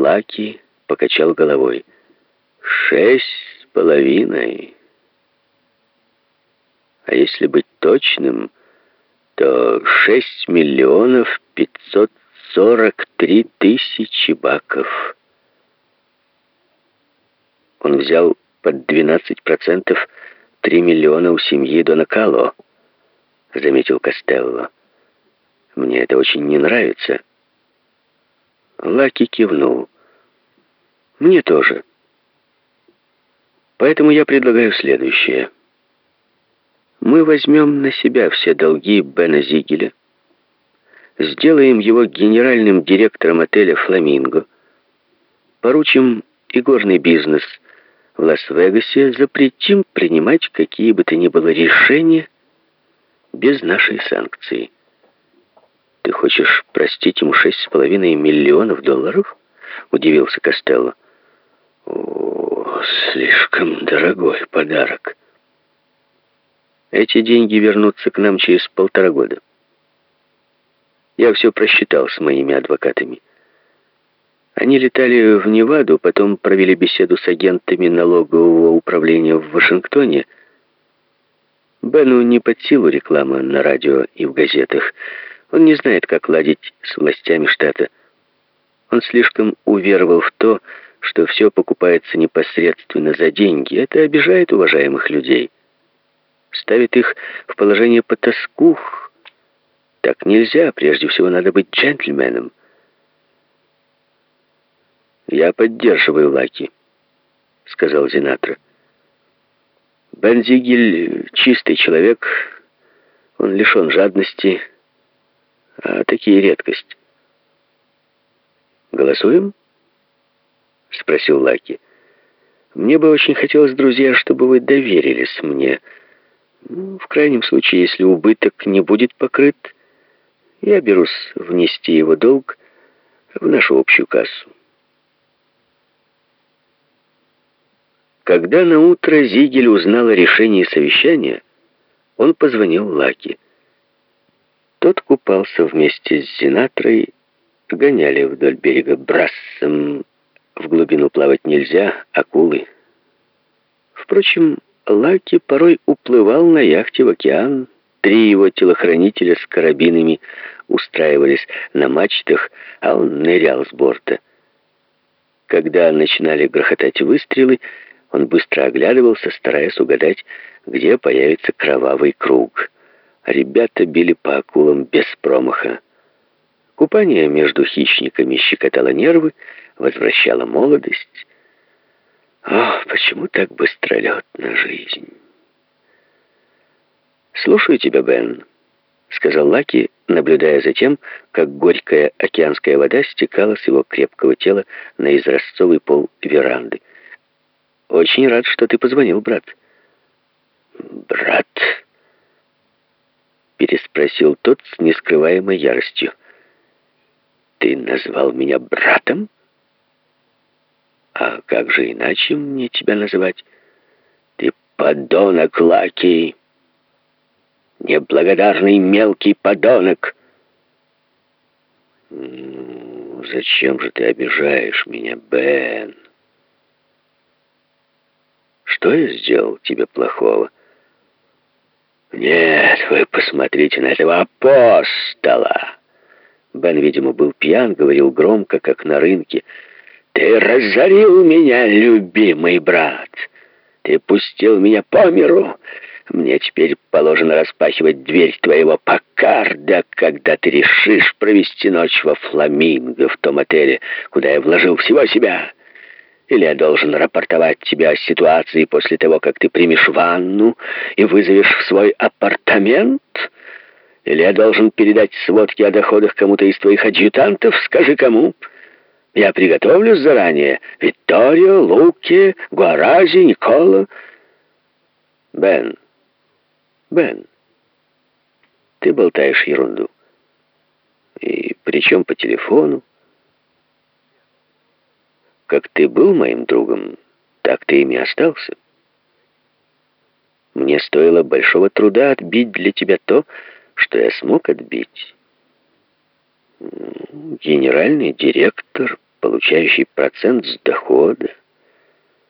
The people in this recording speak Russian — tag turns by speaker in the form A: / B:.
A: Лаки покачал головой. «Шесть с половиной. А если быть точным, то шесть миллионов пятьсот сорок три тысячи баков». Он взял под двенадцать процентов три миллиона у семьи Донакало, заметил Костелло. Мне это очень не нравится. Лаки кивнул. Мне тоже. Поэтому я предлагаю следующее. Мы возьмем на себя все долги Бена Зигеля, сделаем его генеральным директором отеля «Фламинго», поручим игорный бизнес в Лас-Вегасе, запретим принимать какие бы то ни было решения без нашей санкции. «Ты хочешь простить ему шесть с половиной миллионов долларов?» — удивился Костелло. «О, слишком дорогой подарок. Эти деньги вернутся к нам через полтора года. Я все просчитал с моими адвокатами. Они летали в Неваду, потом провели беседу с агентами налогового управления в Вашингтоне. Бену не под силу реклама на радио и в газетах — он не знает, как ладить с властями штата. Он слишком уверовал в то, что все покупается непосредственно за деньги. Это обижает уважаемых людей. Ставит их в положение потаскух. Так нельзя. Прежде всего, надо быть джентльменом. «Я поддерживаю Лаки», — сказал Зинатра. Бензигель чистый человек, он лишен жадности, а такие редкость. «Голосуем?» — спросил Лаки. «Мне бы очень хотелось, друзья, чтобы вы доверились мне. Ну, в крайнем случае, если убыток не будет покрыт, я берусь внести его долг в нашу общую кассу». Когда на утро Зигель узнал о решении совещания, он позвонил Лаки. Тот купался вместе с Зинатрой, гоняли вдоль берега брассом. В глубину плавать нельзя, акулы. Впрочем, Лаки порой уплывал на яхте в океан. Три его телохранителя с карабинами устраивались на мачтах, а он нырял с борта. Когда начинали грохотать выстрелы, он быстро оглядывался, стараясь угадать, где появится кровавый круг — Ребята били по акулам без промаха. Купание между хищниками щекотало нервы, возвращало молодость. Ох, почему так быстролетна жизнь? «Слушаю тебя, Бен», — сказал Лаки, наблюдая за тем, как горькая океанская вода стекала с его крепкого тела на изразцовый пол веранды. «Очень рад, что ты позвонил, брат». «Брат?» Переспросил тот с нескрываемой яростью. «Ты назвал меня братом? А как же иначе мне тебя называть? Ты подонок, Лаки! Неблагодарный мелкий подонок!» «Ну, зачем же ты обижаешь меня, Бен? Что я сделал тебе плохого?» «Нет, вы посмотрите на этого апостола!» Бен, видимо, был пьян, говорил громко, как на рынке. «Ты разорил меня, любимый брат! Ты пустил меня по миру! Мне теперь положено распахивать дверь твоего Паккарда, когда ты решишь провести ночь во Фламинго, в том отеле, куда я вложил всего себя!» Или я должен рапортовать тебе о ситуации после того, как ты примешь ванну и вызовешь в свой апартамент? Или я должен передать сводки о доходах кому-то из твоих адъютантов? Скажи, кому? Я приготовлюсь заранее. Викторио, Луки, Гуарази, Никола. Бен, Бен, ты болтаешь ерунду. И причем по телефону. Как ты был моим другом, так ты ими остался. Мне стоило большого труда отбить для тебя то, что я смог отбить. Генеральный директор получающий процент с дохода.